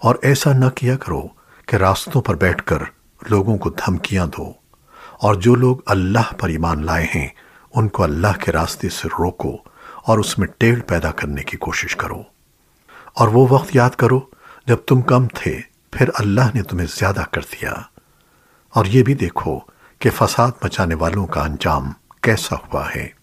اور ایسا نہ کیا کرو کہ راستوں پر بیٹھ کر لوگوں کو دھمکیاں دو۔ اور جو لوگ اللہ پر ایمان لائے ہیں، ان کو اللہ کے راستے سے روکو اور اس میں ٹیڑھ پیدا کرنے کی کوشش کرو۔ اور وہ وقت یاد کرو، جب تم کم تھے، پھر اللہ نے تمہیں زیادہ کر دیا۔ اور یہ بھی دیکھو کہ فساد مچانے والوں کا انجام کیسا ہوا ہے۔